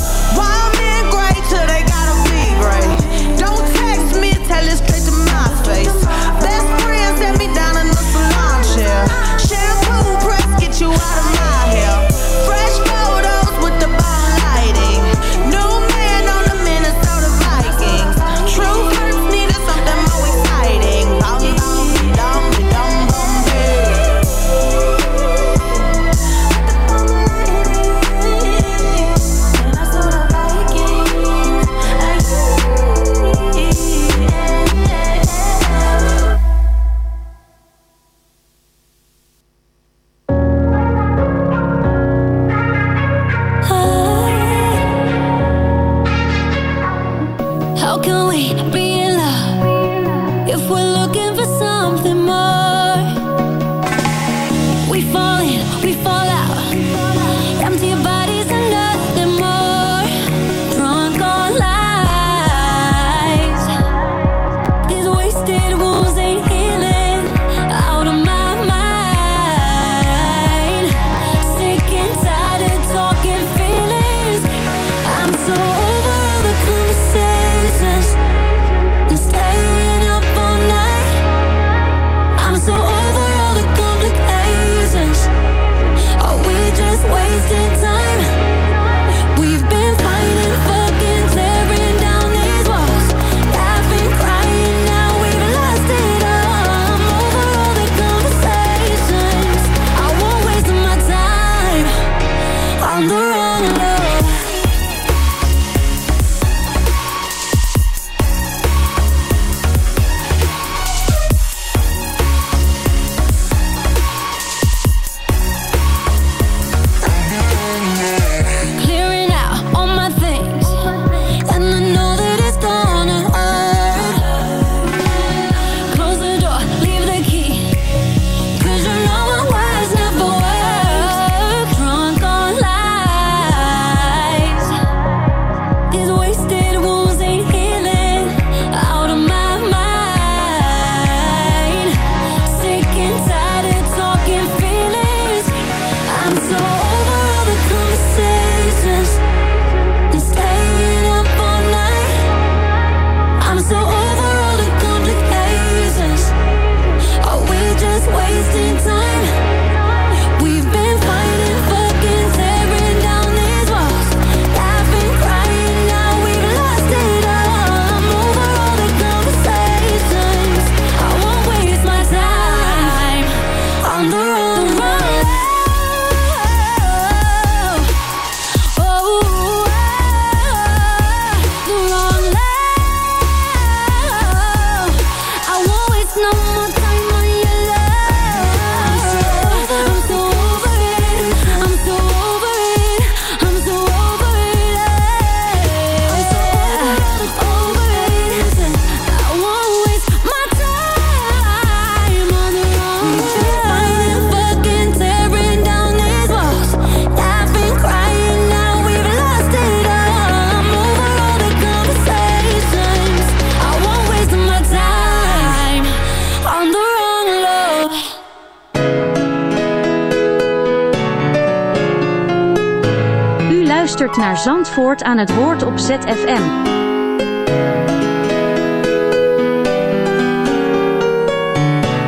Zandvoort aan het woord op ZFM.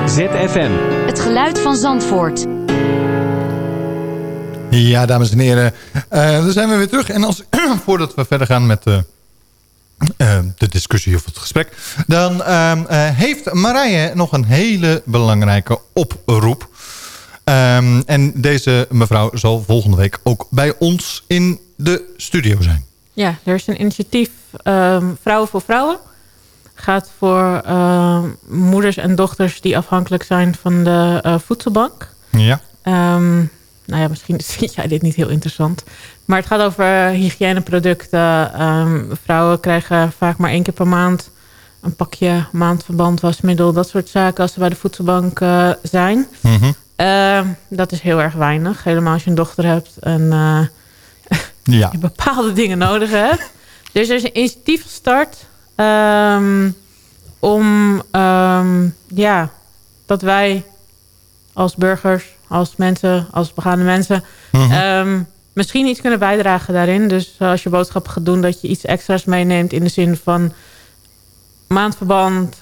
ZFM. Het geluid van Zandvoort. Ja, dames en heren. Uh, dan zijn we weer terug. En als, voordat we verder gaan met... Uh, uh, de discussie of het gesprek. Dan uh, heeft Marije nog een hele belangrijke oproep. Um, en deze mevrouw zal volgende week ook bij ons in de studio zijn. Ja, er is een initiatief um, Vrouwen voor Vrouwen. Gaat voor uh, moeders en dochters die afhankelijk zijn van de uh, voedselbank. Ja. Um, nou ja, misschien vind jij dit niet heel interessant. Maar het gaat over hygiëneproducten. Um, vrouwen krijgen vaak maar één keer per maand een pakje maandverband, wasmiddel, dat soort zaken als ze bij de voedselbank uh, zijn. Mm -hmm. uh, dat is heel erg weinig. Helemaal als je een dochter hebt en uh, ja. je bepaalde dingen nodig hebt. Dus er is een initiatief gestart um, om um, ja, dat wij als burgers, als mensen, als begaande mensen... Mhm. Mm -hmm. misschien iets kunnen bijdragen daarin. Dus als je boodschappen gaat doen, dat je iets extra's meeneemt... in de zin van maandverband,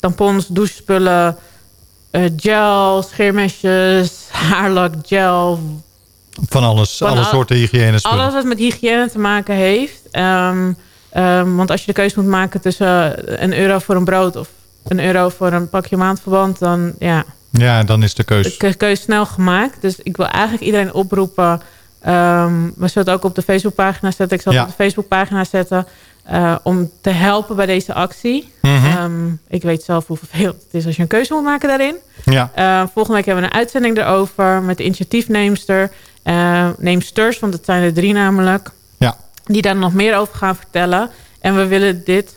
tampons, douchespullen... Uh, gel, scheermesjes, haarlak, gel. Van alles, van alle al, soorten hygiëne spullen. Alles wat met hygiëne te maken heeft. Um, um, want als je de keuze moet maken tussen een euro voor een brood... of een euro voor een pakje maandverband, dan ja... Ja, dan is de keuze. De keuze snel gemaakt. Dus ik wil eigenlijk iedereen oproepen. Um, we zullen het ook op de Facebookpagina zetten. Ik zal Ja. het op de Facebookpagina zetten. uh, om te helpen bij deze actie. Mhm. Um, ik weet zelf hoe vervelend het is als je een keuze moet maken daarin. Ja. Uh, volgende week hebben we een uitzending erover. Met de initiatiefneemster. Uh, neemsters, want het zijn er drie namelijk. Ja. Die daar nog meer over gaan vertellen. En we willen dit...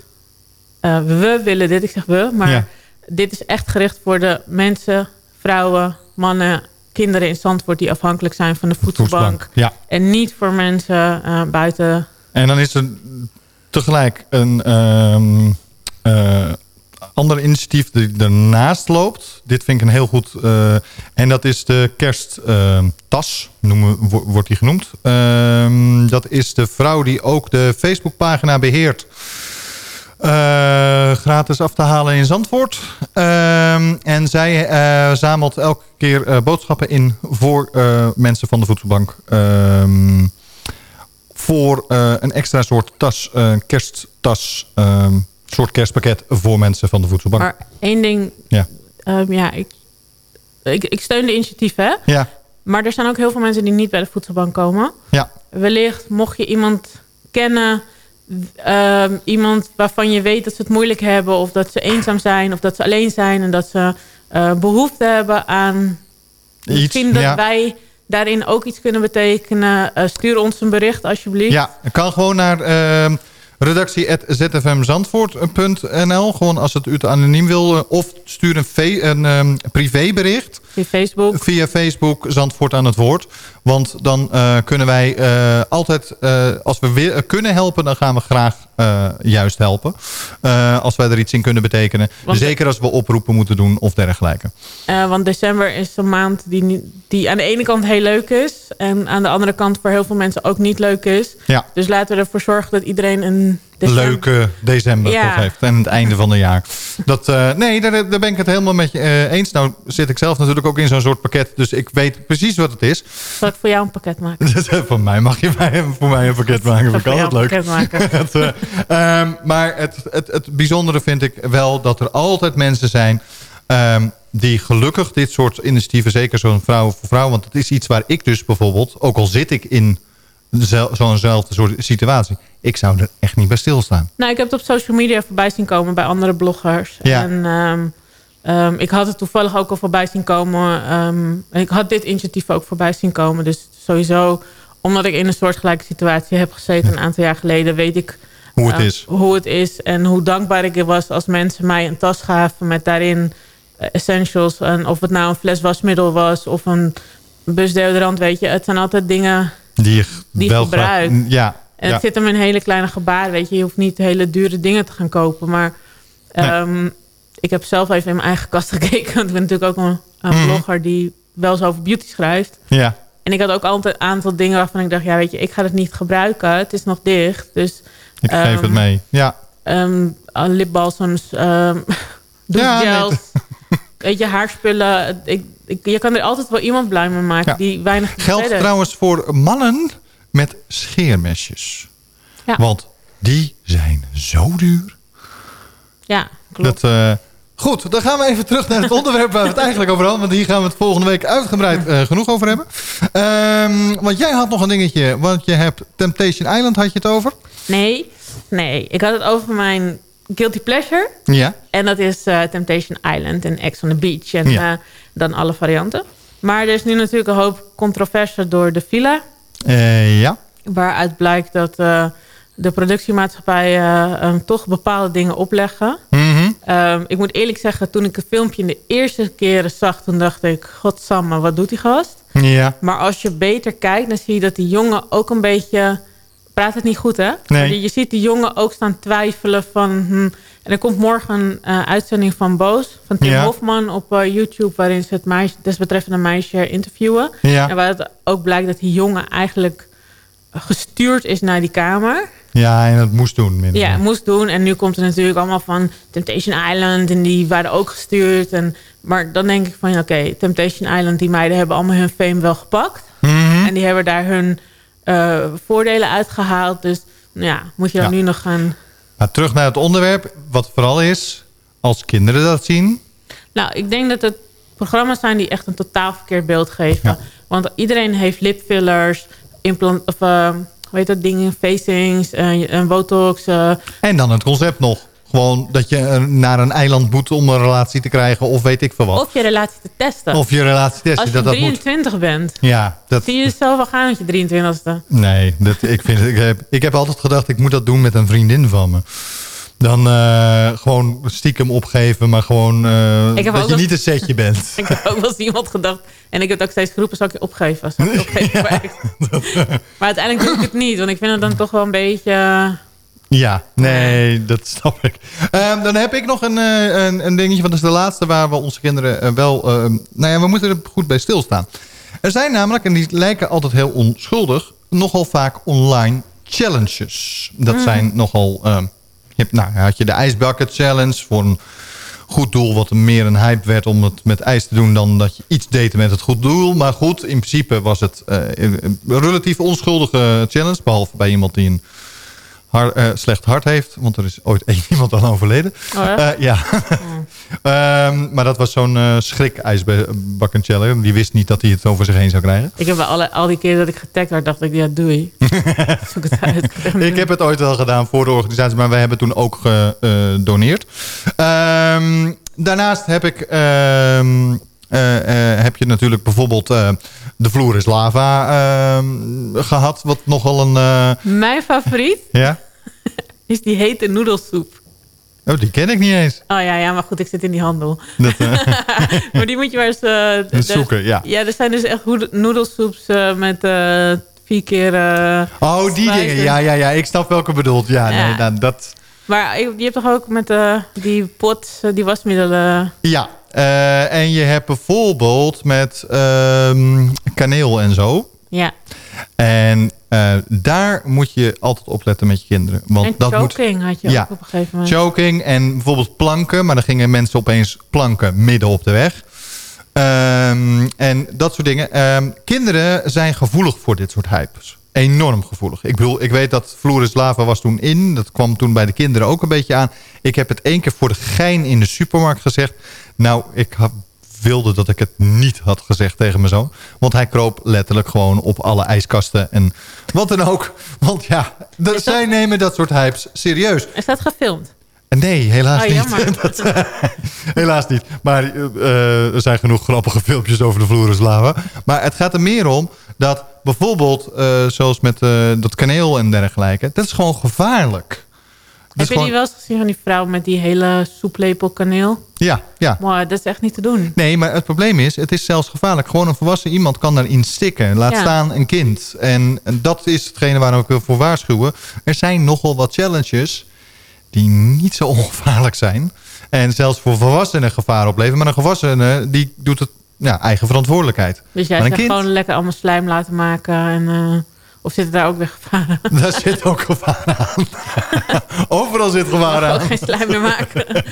Uh, we willen dit, ik zeg we. Maar Ja. dit is echt gericht voor de mensen, vrouwen, mannen, kinderen in Zandvoort... die afhankelijk zijn van de voedselbank. Ja. En niet voor mensen uh, buiten... En dan is er tegelijk een um, uh, ander initiatief die ernaast loopt. Dit vind ik een heel goed. Uh, en dat is de kersttas, noemen, wordt die genoemd. Uh, dat is de vrouw die ook de Facebookpagina beheert. Uh, gratis af te halen in Zandvoort. Uh, en zij uh, zamelt elke keer boodschappen in voor mensen van de voedselbank. Ehm, voor een extra soort tas, kersttas, ehm, soort kerstpakket voor mensen van de voedselbank. Maar één ding, ja, um, ja ik, ik, ik steun de initiatief hè. Ja. Maar er zijn ook heel veel mensen die niet bij de voedselbank komen. Ja. Wellicht mocht je iemand kennen uh, iemand waarvan je weet dat ze het moeilijk hebben... of dat ze eenzaam zijn of dat ze alleen zijn... en dat ze uh, behoefte hebben aan... Iets, misschien dat ja. wij daarin ook iets kunnen betekenen. Uh, stuur ons een bericht alsjeblieft. Ja, het kan gewoon naar uh, redactie.zfmzandvoort.nl. Gewoon als het u te anoniem wil. Of stuur een, een um, privébericht. Via Facebook. Via Facebook, Zandvoort aan het woord. Want dan uh, kunnen wij uh, altijd, uh, als we weer kunnen helpen, dan gaan we graag juist helpen. als wij er iets in kunnen betekenen. Want Zeker als we oproepen moeten doen of dergelijke. want december is een maand die, die aan de ene kant heel leuk is. En aan de andere kant voor heel veel mensen ook niet leuk is. Ja. Dus laten we ervoor zorgen dat iedereen een december... leuke december ja. heeft. En het einde van het jaar. Dat, uh, nee, daar, daar, ben ik het helemaal met je uh, eens. Nou zit ik zelf natuurlijk ook in zo'n soort pakket. Dus ik weet precies wat het is. Zal ik voor jou een pakket maken? voor mij mag je mij, voor mij een pakket maken. Vind ik altijd leuk. maken. het, uh, um, maar het, het, het bijzondere vind ik wel dat er altijd mensen zijn... Um, die gelukkig dit soort initiatieven, zeker zo'n vrouw voor vrouw... want het is iets waar ik dus bijvoorbeeld, ook al zit ik in zo'nzelfde soort situatie... ik zou er echt niet bij stilstaan. Nou, ik heb het op social media voorbij zien komen bij andere bloggers. Ja. En um, um, ik had het toevallig ook al voorbij zien komen. Um, ik had dit initiatief ook voorbij zien komen. Dus sowieso, omdat ik in een soortgelijke situatie heb gezeten... een aantal jaar geleden, weet ik... Hoe het is. Hoe het is en hoe dankbaar ik was als mensen mij een tas gaven... met daarin essentials. En of het nou een fles wasmiddel was of een busdeodorant, weet je. Het zijn altijd dingen die je die wel gebruikt. Gaat, ja, en ja. het zit hem in hele kleine gebaren, weet je. Je hoeft niet hele dure dingen te gaan kopen. Maar nee. um, ik heb zelf even in mijn eigen kast gekeken. Want ik ben natuurlijk ook een, een Mhm. blogger die wel eens over beauty schrijft. Ja. En ik had ook altijd een aantal dingen waarvan ik dacht... ja, weet je, ik ga het niet gebruiken. Het is nog dicht. Dus, Ik geef ehm, het mee. Ja. ehm, uh, lipbalsems, um, Ja, douchegels, weet je, haarspullen. Ik, je kan er altijd wel iemand blij mee maken Ja. die weinig Geldt verder. trouwens voor mannen met scheermesjes. Ja. Want die zijn zo duur. Ja, klopt. Dat, eh, goed, dan gaan we even terug naar het onderwerp waar we het eigenlijk over hadden. Want hier gaan we het volgende week uitgebreid eh, genoeg over hebben. Ehm, want jij had nog een dingetje. Want je hebt Temptation Island, had je het over? Nee, nee. Ik had het over mijn guilty pleasure. Ja. En dat is eh, Temptation Island en Ex on the Beach. En Ja. Dan alle varianten. Maar er is nu natuurlijk een hoop controverse door de villa. Eh, ja. Waaruit blijkt dat eh, de productiemaatschappijen eh, toch bepaalde dingen opleggen. Mhm. Ehm, ik moet eerlijk zeggen, toen ik het filmpje in de eerste keren zag... toen dacht ik, godsamme, wat dout die gast? Ja. Maar als je beter kijkt, dan zie je dat die jongen ook een beetje... Praat het niet goed, hè? Nee. Maar Je ziet die jongen ook staan twijfelen van... hm, en er komt morgen een eh, uitzending van Boos, van Tim Ja. Hofman op eh, YouTube... waarin ze het meisje, desbetreffende meisje interviewen. Ja. En waar het ook blijkt dat die jongen eigenlijk gestuurd is naar die kamer. Ja, en dat moest doen. Ja, moest doen. En nu komt er natuurlijk allemaal van Temptation Island. En die waren ook gestuurd. En, maar dan denk ik van, ja, oké, Temptation Island... die meiden hebben allemaal hun fame wel gepakt. Mhm. En die hebben daar hun eh, voordelen uitgehaald. Dus ja, moet je dan Ja. nu nog gaan... Maar terug naar het onderwerp. Wat vooral is, als kinderen dat zien... Nou, ik denk dat het programma's zijn die echt een totaal verkeerd beeld geven. Want iedereen heeft lipfillers, implant, of, eh, hoe heet dat dingen, facings, eh, en botox. eh, En dan het concept nog. Gewoon dat je eh, naar een eiland moet om een relatie te krijgen. Of weet ik veel wat. of je relatie te testen. Of je relatie testen. Als je dat dat moet. 23 bent. Ja, dat, Zie je jezelf wel gaan met je 23ste? nee, dat, ik, vind, ik, heb, ik heb altijd gedacht, ik moet dat doen met een vriendin van me. Dan eh, gewoon stiekem opgeven, maar gewoon eh, heb dat je niet een setje bent. Ik heb ook wel eens iemand gedacht. En ik heb het ook steeds geroepen, zal ik je opgeven? Zal ik je opgeven echt? Maar uiteindelijk doe ik het niet. Want ik vind het dan toch wel een beetje... Ja, nee, dat snap ik. Ehm, dan heb ik nog een, eh, een, een dingetje, want dat is de laatste waar we onze kinderen eh, wel... eh, nou ja, we moeten er goed bij stilstaan. Er zijn namelijk, en die lijken altijd heel onschuldig... nogal vaak online challenges. Dat Mm. zijn nogal... ehm, je hebt, nou, had je de Bucket Challenge voor een goed doel... wat meer een hype werd om het met ijs te doen... dan dat je iets deed met het goed doel. Maar goed, in principe was het eh, een relatief onschuldige challenge... behalve bij iemand die een eh, slecht hart heeft. Want er is ooit één iemand aan overleden. Oh ja? Eh, ja. Ehm, maar dat was zo'n eh schrik ijsbakken challenge. Die wist niet dat hij het over zich heen zou krijgen. Ik heb alle, al die keren dat ik getagd werd, dacht ik, ja, doei. Zoek het uit. Ik heb het ooit wel gedaan voor de organisatie, maar wij hebben toen ook gedoneerd. Ehm, daarnaast heb ik... ehm, eh, eh, heb je natuurlijk bijvoorbeeld eh, de vloer is lava gehad. Wat nogal een... eh, Mijn favoriet ja? Is die hete noedelsoep. Oh, die ken ik niet eens. Oh ja, ja, maar goed, ik zit in die handel. Dat, eh, maar die moet je maar eens... eh, Eens zoeken, ja. Ja, er zijn dus echt noedelsoeps eh, met vier keer... oh, die dingen. Ja, ja, ja. Ik snap welke bedoelt. Ja, Ja. Nee, nou, dat... Maar je hebt toch ook met die pot, die wasmiddelen... Ja, en je hebt bijvoorbeeld met ehm, kaneel en zo. Ja, En eh, daar moet je altijd opletten met je kinderen. Want en dat moet, choking had je Ja. ook op een gegeven moment. choking en bijvoorbeeld planken. Maar dan gingen mensen opeens planken midden op de weg. Ehm, en dat soort dingen. Ehm, kinderen zijn gevoelig voor dit soort hypes. Enorm gevoelig. Ik bedoel, ik weet dat Floris Lava was toen in. Dat kwam toen bij de kinderen ook een beetje aan. Ik heb het één keer voor de gein in de supermarkt gezegd. Nou, ik wilde dat ik het niet had gezegd tegen mijn zoon. Want hij kroop letterlijk gewoon op alle ijskasten en wat dan ook. Want ja, de- zij nemen dat soort hypes serieus. Is dat gefilmd? Nee, helaas Oh, niet. Dat, helaas niet. Maar eh, er zijn genoeg grappige filmpjes over de vloer is lava. Maar het gaat er meer om dat bijvoorbeeld, eh, zoals met eh, dat kaneel en dergelijke... dat is gewoon gevaarlijk. Dat Heb je die wel eens gezien van die vrouw met die hele soeplepel kaneel? Ja, ja. Maar dat is echt niet te doen. Nee, maar het probleem is, het is zelfs gevaarlijk. Gewoon een volwassen iemand kan daarin stikken. Laat Ja. staan een kind. En, dat is hetgene waar ik wil voor waarschuwen. Er zijn nogal wat challenges die niet zo ongevaarlijk zijn. En zelfs voor volwassenen gevaar opleveren. Maar een volwassene die doet het ja, eigen verantwoordelijkheid. Dus jij zegt kind, gewoon lekker allemaal slijm laten maken. En, eh, of zitten daar ook weer gevaren? daar zit ook gevaar aan. Overal zit gevaar aan. ook geen slijm meer maken.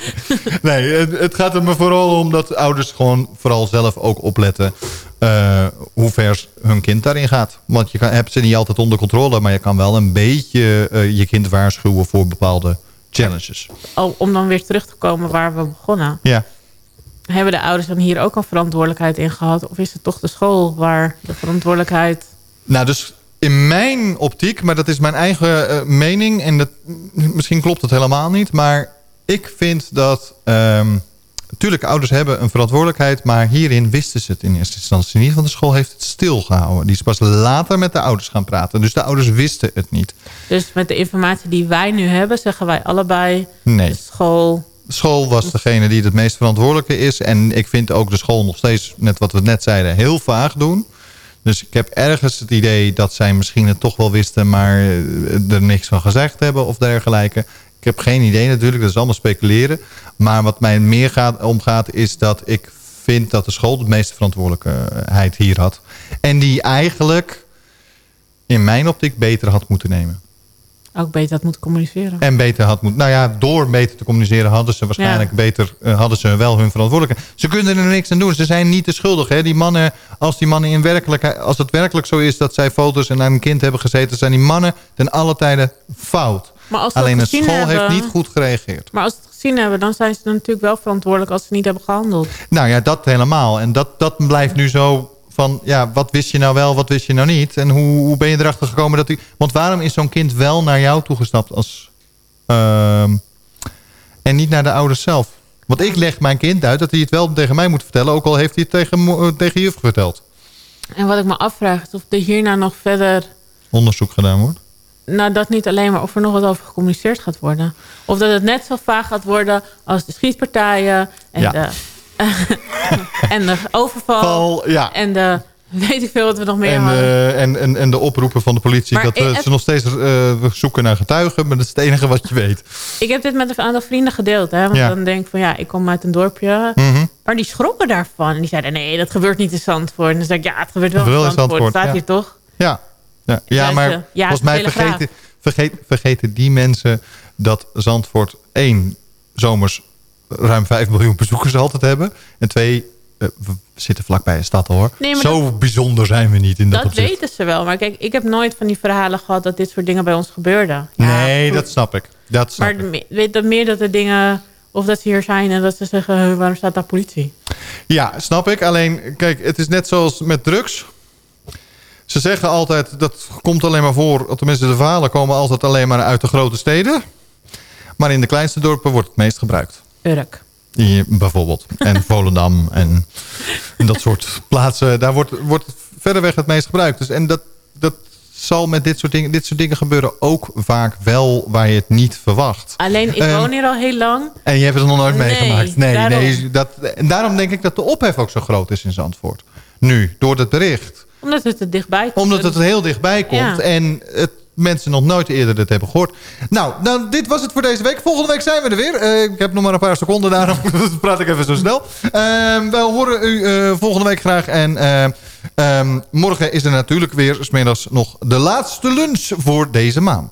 Nee, het, het gaat er me vooral om dat ouders gewoon vooral zelf ook opletten... eh, hoe ver hun kind daarin gaat. Want je kan, hebt ze niet altijd onder controle... maar je kan wel een beetje eh, je kind waarschuwen voor bepaalde challenges. Oh, om dan weer terug te komen waar we begonnen. Ja. Hebben de ouders dan hier ook een verantwoordelijkheid in gehad? Of is het toch de school waar de verantwoordelijkheid... Nou, dus in mijn optiek, maar dat is mijn eigen eh, mening... en dat, misschien klopt het helemaal niet... maar ik vind dat... ehm Tuurlijk, ouders hebben een verantwoordelijkheid... maar hierin wisten ze het in eerste instantie niet... want de school heeft het stilgehouden. Die is pas later met de ouders gaan praten. Dus de ouders wisten het niet. Dus met de informatie die wij nu hebben... zeggen wij allebei Nee. de school... De school was degene die het meest verantwoordelijke is. En ik vind ook de school nog steeds, net wat we net zeiden, heel vaag doen. Dus ik heb ergens het idee dat zij misschien het toch wel wisten... maar eh, er niks van gezegd hebben of dergelijke. Ik heb geen idee natuurlijk, dat is allemaal speculeren. Maar wat mij meer gaat, omgaat is dat ik vind dat de school de meeste verantwoordelijkheid hier had. En die eigenlijk in mijn optiek beter had moeten nemen. Ook beter had moeten communiceren. En beter had moeten... Nou ja, door beter te communiceren hadden ze waarschijnlijk Ja. beter... eh, hadden ze wel hun verantwoordelijkheid. Ze kunnen er niks aan doen. Ze zijn niet te schuldig. Hè? Die mannen, als die mannen in werkelijkheid... Als het werkelijk zo is dat zij foto's en naar een kind hebben gezeten... zijn die mannen ten alle tijden fout. Maar als Alleen de school heeft hebben- niet goed gereageerd. Maar als ze het gezien hebben, dan zijn ze natuurlijk wel verantwoordelijk... als ze niet hebben gehandeld. Nou ja, dat helemaal. En dat, dat blijft nu zo van... Ja, wat wist je nou wel, wat wist je nou niet? En hoe, hoe ben je erachter gekomen dat hij... Want waarom is zo'n kind wel naar jou toegestapt als... ehm, en niet naar de ouders zelf? Want ik leg mijn kind uit dat hij het wel tegen mij moet vertellen... ook al heeft hij het tegen, eh, tegen juf verteld. En wat ik me afvraag is of er hierna nog verder... Onderzoek gedaan wordt. Nou, dat niet alleen, maar of er nog wat over gecommuniceerd gaat worden. Of dat het net zo vaag gaat worden als de schietpartijen... en, Ja. de, en de overval Val, ja. en de... weet ik veel wat we nog meer En, hadden. eh, en, en, en de oproepen van de politie... Maar dat eh, ze nog steeds eh, zoeken naar getuigen... maar dat is het enige wat je weet. Ik heb dit met een aantal vrienden gedeeld. Hè? Want Ja. dan denk ik van ja, ik kom uit een dorpje. Mhm. Maar die schrokken daarvan. En die zeiden nee, dat gebeurt niet in Zandvoort. En dan zei ik ja, het gebeurt wel, Wel in Zandvoort. Het staat ja. hier toch? Ja, ja. ja maar volgens mij vergeten, vergeet, vergeten die mensen dat Zandvoort één zomers ruim 5 miljoen bezoekers altijd hebben. En twee, eh, we zitten vlakbij een stad hoor. Nee, Zo bijzonder zijn we niet in dat, Dat weten ze wel. Maar kijk, ik heb nooit van die verhalen gehad dat dit soort dingen bij ons gebeurden. nee, dat snap ik. Dat snap Maar ik. weet dat meer dat er dingen... Of dat ze hier zijn en dat ze zeggen, "Huh, waarom staat daar politie? Ja, snap ik. Alleen, kijk, het is net zoals met drugs. Ze zeggen altijd, dat komt alleen maar voor... tenminste de verhalen komen altijd alleen maar uit de grote steden. Maar in de kleinste dorpen wordt het meest gebruikt. Urk. Bijvoorbeeld. En Volendam en, en dat soort plaatsen. Daar wordt, wordt het verreweg het meest gebruikt. Dus, en dat, dat zal met dit soort dingen... Dit soort dingen gebeuren ook vaak wel waar je het niet verwacht. Alleen, ik Ehm, woon hier al heel lang. En je hebt het nog nooit Nee, meegemaakt. Nee, daarom. nee dat, en daarom denk ik dat de ophef ook zo groot is in Zandvoort. Nu, door het bericht. Omdat het er dichtbij komt. Omdat het er heel dichtbij komt. Ja. En het, mensen nog nooit eerder dit hebben gehoord. Nou, nou, dit was het voor deze week. Volgende week zijn we er weer. Eh, ik heb nog maar een paar seconden, daarom praat ik even zo snel. We horen u eh, volgende week graag. En ehm, ehm, morgen is er natuurlijk weer smiddags nog de laatste lunch voor deze maand.